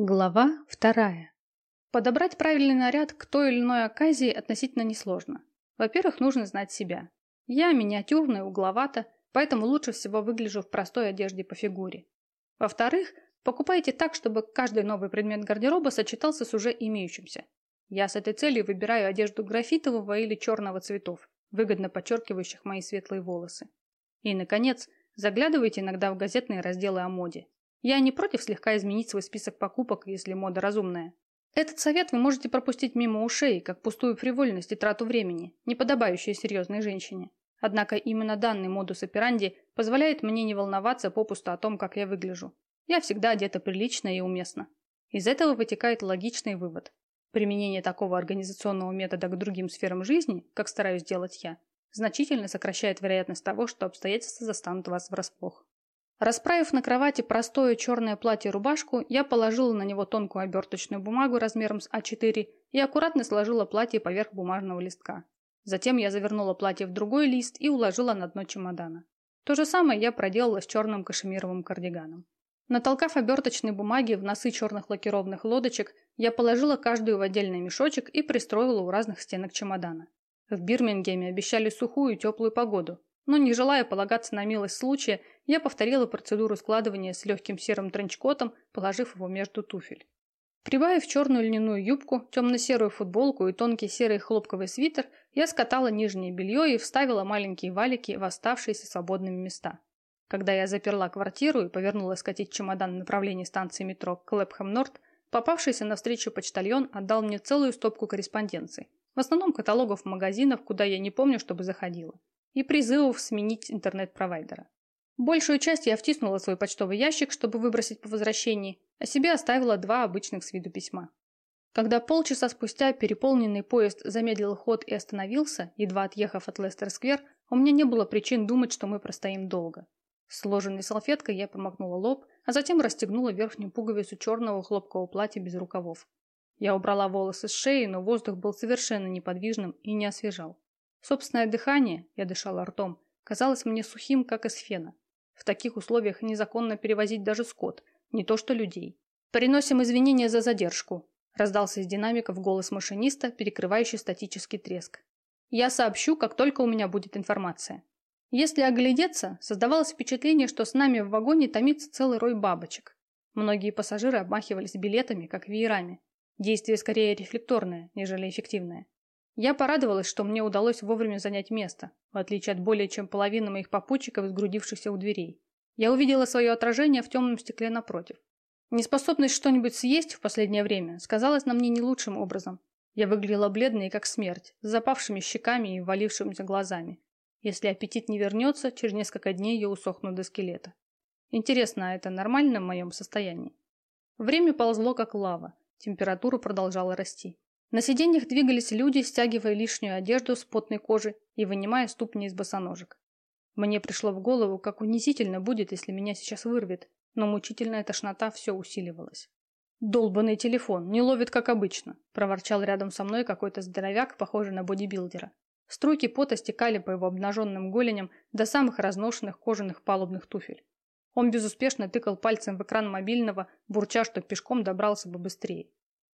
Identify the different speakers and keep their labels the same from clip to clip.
Speaker 1: Глава вторая. Подобрать правильный наряд к той или иной оказии относительно несложно. Во-первых, нужно знать себя. Я миниатюрная, угловата, поэтому лучше всего выгляжу в простой одежде по фигуре. Во-вторых, покупайте так, чтобы каждый новый предмет гардероба сочетался с уже имеющимся. Я с этой целью выбираю одежду графитового или черного цветов, выгодно подчеркивающих мои светлые волосы. И, наконец, заглядывайте иногда в газетные разделы о моде. Я не против слегка изменить свой список покупок, если мода разумная. Этот совет вы можете пропустить мимо ушей, как пустую фривольность и трату времени, не подобающую серьезной женщине. Однако именно данный модус операнди позволяет мне не волноваться попусту о том, как я выгляжу. Я всегда одета прилично и уместно. Из этого вытекает логичный вывод. Применение такого организационного метода к другим сферам жизни, как стараюсь делать я, значительно сокращает вероятность того, что обстоятельства застанут вас врасплох. Расправив на кровати простое черное платье-рубашку, я положила на него тонкую оберточную бумагу размером с А4 и аккуратно сложила платье поверх бумажного листка. Затем я завернула платье в другой лист и уложила на дно чемодана. То же самое я проделала с черным кашемировым кардиганом. Натолкав оберточной бумаги в носы черных лакированных лодочек, я положила каждую в отдельный мешочек и пристроила у разных стенок чемодана. В Бирмингеме обещали сухую и теплую погоду, но не желая полагаться на милость случая, я повторила процедуру складывания с легким серым тренчкотом, положив его между туфель. Прибавив черную льняную юбку, темно-серую футболку и тонкий серый хлопковый свитер, я скатала нижнее белье и вставила маленькие валики в оставшиеся свободными места. Когда я заперла квартиру и повернула скатить чемодан в направлении станции метро Клэпхэм-Норд, попавшийся навстречу почтальон отдал мне целую стопку корреспонденции. В основном каталогов магазинов, куда я не помню, чтобы заходила и призывов сменить интернет-провайдера. Большую часть я втиснула в свой почтовый ящик, чтобы выбросить по возвращении, а себе оставила два обычных с виду письма. Когда полчаса спустя переполненный поезд замедлил ход и остановился, едва отъехав от Лестер-сквер, у меня не было причин думать, что мы простоим долго. Сложенной салфеткой я промокнула лоб, а затем расстегнула верхнюю пуговицу черного хлопкового платья без рукавов. Я убрала волосы с шеи, но воздух был совершенно неподвижным и не освежал. Собственное дыхание, я дышала ртом, казалось мне сухим, как из фена. В таких условиях незаконно перевозить даже скот, не то что людей. «Приносим извинения за задержку», – раздался из динамиков голос машиниста, перекрывающий статический треск. «Я сообщу, как только у меня будет информация». Если оглядеться, создавалось впечатление, что с нами в вагоне томится целый рой бабочек. Многие пассажиры обмахивались билетами, как веерами. Действие скорее рефлекторное, нежели эффективное. Я порадовалась, что мне удалось вовремя занять место, в отличие от более чем половины моих попутчиков, сгрудившихся у дверей. Я увидела свое отражение в темном стекле напротив. Неспособность что-нибудь съесть в последнее время сказалась на мне не лучшим образом. Я выглядела бледной, как смерть, с запавшими щеками и валившимися глазами. Если аппетит не вернется, через несколько дней я усохну до скелета. Интересно, а это нормально в моем состоянии? Время ползло, как лава. Температура продолжала расти. На сиденьях двигались люди, стягивая лишнюю одежду с потной кожи и вынимая ступни из босоножек. Мне пришло в голову, как унизительно будет, если меня сейчас вырвет, но мучительная тошнота все усиливалась. «Долбанный телефон, не ловит, как обычно», – проворчал рядом со мной какой-то здоровяк, похожий на бодибилдера. Струйки пота стекали по его обнаженным голеням до самых разношенных кожаных палубных туфель. Он безуспешно тыкал пальцем в экран мобильного, бурча, что пешком добрался бы быстрее.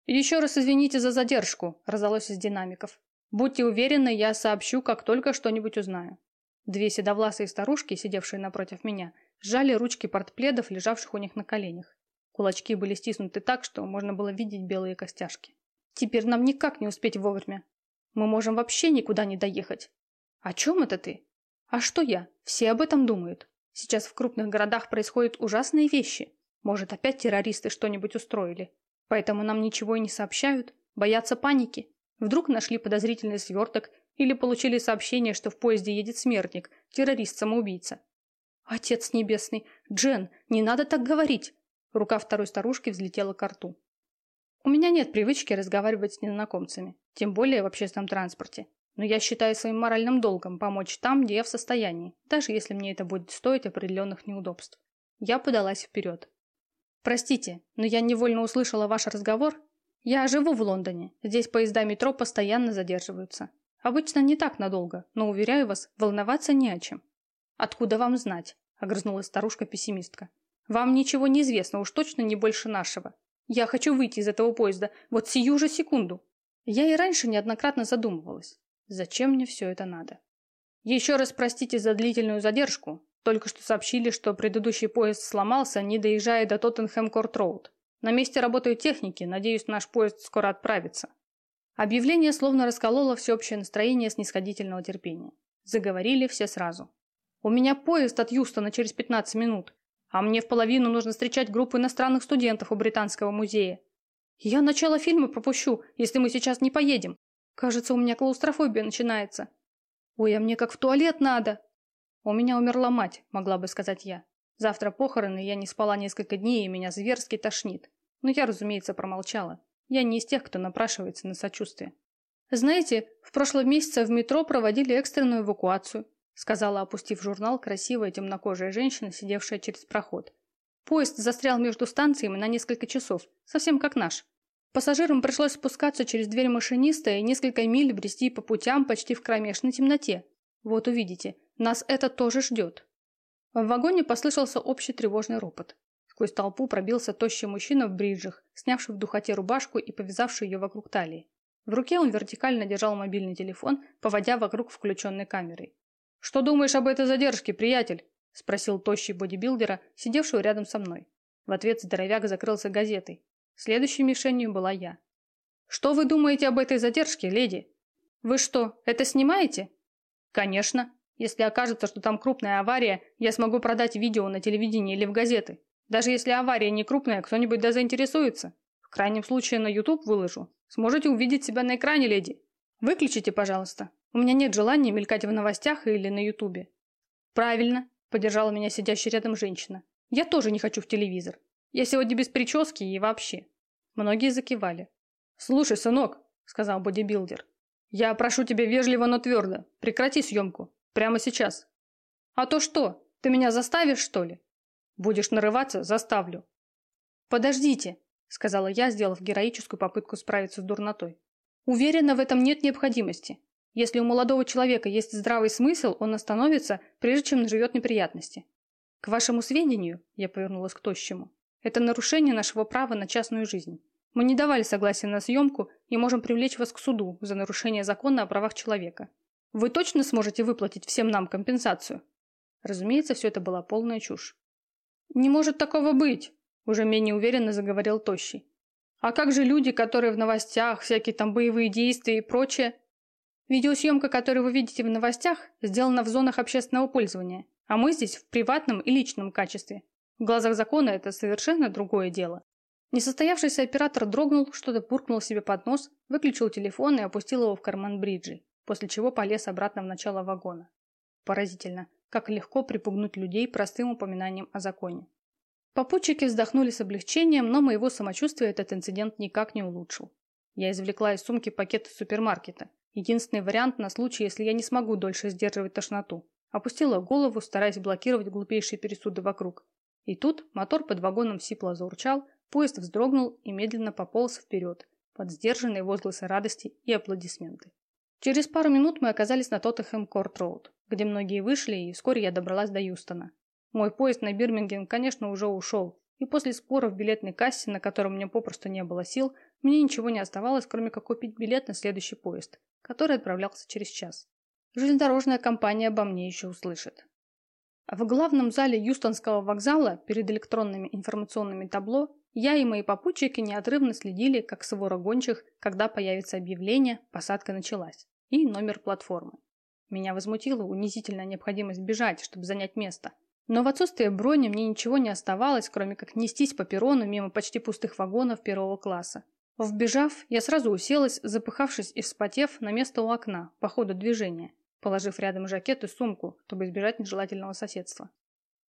Speaker 1: «Еще раз извините за задержку», – раздалось из динамиков. «Будьте уверены, я сообщу, как только что-нибудь узнаю». Две седовласые старушки, сидевшие напротив меня, сжали ручки портпледов, лежавших у них на коленях. Кулачки были стиснуты так, что можно было видеть белые костяшки. «Теперь нам никак не успеть вовремя. Мы можем вообще никуда не доехать». «О чем это ты?» «А что я? Все об этом думают. Сейчас в крупных городах происходят ужасные вещи. Может, опять террористы что-нибудь устроили. Поэтому нам ничего и не сообщают, боятся паники. Вдруг нашли подозрительный сверток или получили сообщение, что в поезде едет смертник, террорист-самоубийца. Отец небесный, Джен, не надо так говорить. Рука второй старушки взлетела к рту. У меня нет привычки разговаривать с незнакомцами, тем более в общественном транспорте. Но я считаю своим моральным долгом помочь там, где я в состоянии, даже если мне это будет стоить определенных неудобств. Я подалась вперед. Простите, но я невольно услышала ваш разговор. Я живу в Лондоне. Здесь поезда метро постоянно задерживаются. Обычно не так надолго, но, уверяю вас, волноваться не о чем. Откуда вам знать? Огрызнулась старушка-пессимистка. Вам ничего не известно, уж точно не больше нашего. Я хочу выйти из этого поезда, вот сию же секунду. Я и раньше неоднократно задумывалась, зачем мне все это надо. Еще раз простите за длительную задержку. Только что сообщили, что предыдущий поезд сломался, не доезжая до Тоттенхэм-Корт-Роуд. На месте работают техники, надеюсь, наш поезд скоро отправится. Объявление словно раскололо всеобщее настроение снисходительного терпения. Заговорили все сразу. «У меня поезд от Юстона через 15 минут, а мне в половину нужно встречать группу иностранных студентов у Британского музея. Я начало фильма пропущу, если мы сейчас не поедем. Кажется, у меня клаустрофобия начинается. Ой, а мне как в туалет надо!» «У меня умерла мать», могла бы сказать я. Завтра похороны, я не спала несколько дней, и меня зверски тошнит. Но я, разумеется, промолчала. Я не из тех, кто напрашивается на сочувствие. «Знаете, в прошлом месяце в метро проводили экстренную эвакуацию», сказала, опустив журнал, красивая темнокожая женщина, сидевшая через проход. «Поезд застрял между станциями на несколько часов, совсем как наш. Пассажирам пришлось спускаться через дверь машиниста и несколько миль брести по путям почти в кромешной темноте. Вот увидите, нас это тоже ждет». В вагоне послышался общий тревожный ропот. Сквозь толпу пробился тощий мужчина в бриджах, снявший в духоте рубашку и повязавший ее вокруг талии. В руке он вертикально держал мобильный телефон, поводя вокруг включенной камерой. «Что думаешь об этой задержке, приятель?» – спросил тощий бодибилдера, сидевшего рядом со мной. В ответ здоровяк закрылся газетой. Следующей мишенью была я. «Что вы думаете об этой задержке, леди? Вы что, это снимаете?» «Конечно. Если окажется, что там крупная авария, я смогу продать видео на телевидении или в газеты. Даже если авария не крупная, кто-нибудь да заинтересуется. В крайнем случае на YouTube выложу. Сможете увидеть себя на экране, леди. Выключите, пожалуйста. У меня нет желания мелькать в новостях или на Ютубе. Правильно, поддержала меня сидящая рядом женщина. Я тоже не хочу в телевизор. Я сегодня без прически и вообще. Многие закивали. Слушай, сынок, сказал бодибилдер. Я прошу тебя вежливо, но твердо. Прекрати съемку. Прямо сейчас. А то что? Ты меня заставишь, что ли? Будешь нарываться, заставлю. Подождите, сказала я, сделав героическую попытку справиться с дурнотой. Уверена, в этом нет необходимости. Если у молодого человека есть здравый смысл, он остановится, прежде чем наживет неприятности. К вашему сведению, я повернулась к тощему, это нарушение нашего права на частную жизнь. Мы не давали согласия на съемку и можем привлечь вас к суду за нарушение закона о правах человека. Вы точно сможете выплатить всем нам компенсацию? Разумеется, все это была полная чушь. Не может такого быть, уже менее уверенно заговорил Тощий. А как же люди, которые в новостях, всякие там боевые действия и прочее? Видеосъемка, которую вы видите в новостях, сделана в зонах общественного пользования, а мы здесь в приватном и личном качестве. В глазах закона это совершенно другое дело. Несостоявшийся оператор дрогнул, что-то буркнул себе под нос, выключил телефон и опустил его в карман бриджи после чего полез обратно в начало вагона. Поразительно, как легко припугнуть людей простым упоминанием о законе. Попутчики вздохнули с облегчением, но моего самочувствия этот инцидент никак не улучшил. Я извлекла из сумки пакет из супермаркета. Единственный вариант на случай, если я не смогу дольше сдерживать тошноту. Опустила голову, стараясь блокировать глупейшие пересуды вокруг. И тут мотор под вагоном сипло заурчал, поезд вздрогнул и медленно пополз вперед, под сдержанные возгласы радости и аплодисменты. Через пару минут мы оказались на Тоттенхэм Корт Роуд, где многие вышли, и вскоре я добралась до Юстона. Мой поезд на Бирмингем, конечно, уже ушел, и после спора в билетной кассе, на котором мне попросту не было сил, мне ничего не оставалось, кроме как купить билет на следующий поезд, который отправлялся через час. Железнодорожная компания обо мне еще услышит. В главном зале Юстонского вокзала перед электронными информационными табло я и мои попутчики неотрывно следили, как свора гончих, когда появится объявление, посадка началась и номер платформы. Меня возмутила унизительная необходимость бежать, чтобы занять место. Но в отсутствие брони мне ничего не оставалось, кроме как нестись по перрону мимо почти пустых вагонов первого класса. Вбежав, я сразу уселась, запыхавшись и вспотев, на место у окна, по ходу движения, положив рядом жакет и сумку, чтобы избежать нежелательного соседства.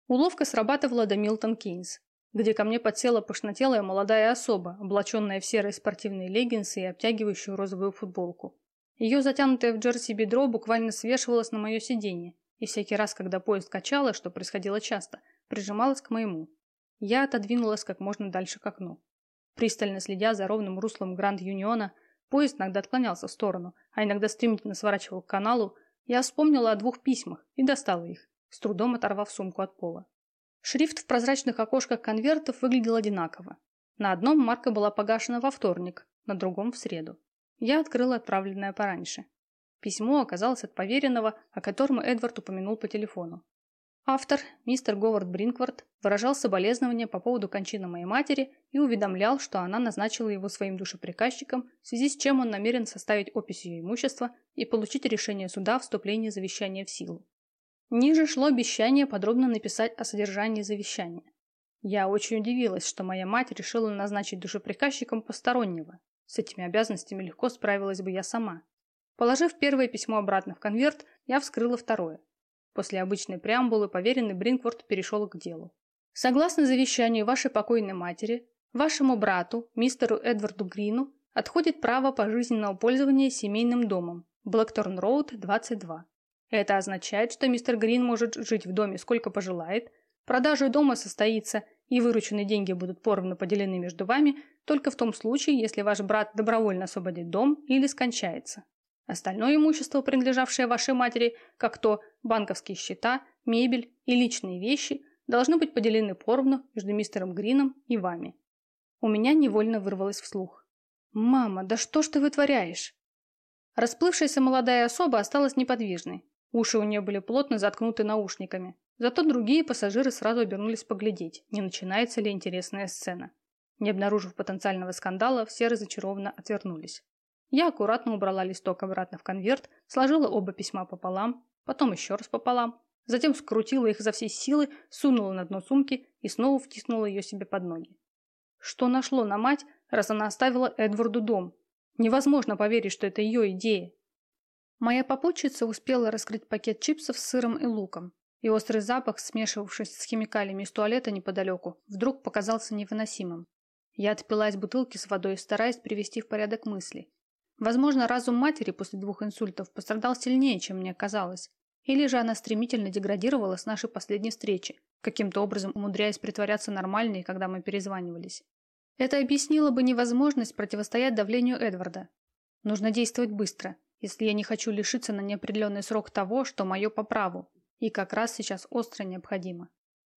Speaker 1: Уловка срабатывала до Милтон Кейнс, где ко мне подсела пышнотелая молодая особа, облаченная в серые спортивные леггинсы и обтягивающую розовую футболку. Ее затянутое в джерси бедро буквально свешивалось на мое сиденье, и всякий раз, когда поезд качало, что происходило часто, прижималась к моему. Я отодвинулась как можно дальше к окну. Пристально следя за ровным руслом Гранд Юниона, поезд иногда отклонялся в сторону, а иногда стремительно сворачивал к каналу, я вспомнила о двух письмах и достала их, с трудом оторвав сумку от пола. Шрифт в прозрачных окошках конвертов выглядел одинаково. На одном марка была погашена во вторник, на другом в среду. Я открыла отправленное пораньше. Письмо оказалось от поверенного, о котором Эдвард упомянул по телефону. Автор, мистер Говард Бринквард, выражал соболезнования по поводу кончины моей матери и уведомлял, что она назначила его своим душеприказчиком, в связи с чем он намерен составить опись ее имущества и получить решение суда о вступлении завещания в силу. Ниже шло обещание подробно написать о содержании завещания. Я очень удивилась, что моя мать решила назначить душеприказчиком постороннего. С этими обязанностями легко справилась бы я сама. Положив первое письмо обратно в конверт, я вскрыла второе. После обычной преамбулы поверенный Бринкворт перешел к делу. Согласно завещанию вашей покойной матери, вашему брату, мистеру Эдварду Грину, отходит право пожизненного пользования семейным домом Блэкторн-Роуд, 22. Это означает, что мистер Грин может жить в доме сколько пожелает, продажа дома состоится и вырученные деньги будут поровну поделены между вами только в том случае, если ваш брат добровольно освободит дом или скончается. Остальное имущество, принадлежавшее вашей матери, как то банковские счета, мебель и личные вещи, должны быть поделены поровну между мистером Грином и вами. У меня невольно вырвалось вслух. «Мама, да что ж ты вытворяешь?» Расплывшаяся молодая особа осталась неподвижной. Уши у нее были плотно заткнуты наушниками. Зато другие пассажиры сразу обернулись поглядеть, не начинается ли интересная сцена. Не обнаружив потенциального скандала, все разочарованно отвернулись. Я аккуратно убрала листок обратно в конверт, сложила оба письма пополам, потом еще раз пополам, затем скрутила их за всей силы, сунула на дно сумки и снова втиснула ее себе под ноги. Что нашло на мать, раз она оставила Эдварду дом? Невозможно поверить, что это ее идея. Моя попутчица успела раскрыть пакет чипсов с сыром и луком, и острый запах, смешивавшись с химикалиями из туалета неподалеку, вдруг показался невыносимым. Я отпила из бутылки с водой, стараясь привести в порядок мысли. Возможно, разум матери после двух инсультов пострадал сильнее, чем мне казалось. Или же она стремительно деградировала с нашей последней встречи, каким-то образом умудряясь притворяться нормальной, когда мы перезванивались. Это объяснило бы невозможность противостоять давлению Эдварда. Нужно действовать быстро, если я не хочу лишиться на неопределенный срок того, что мое по праву, и как раз сейчас остро необходимо.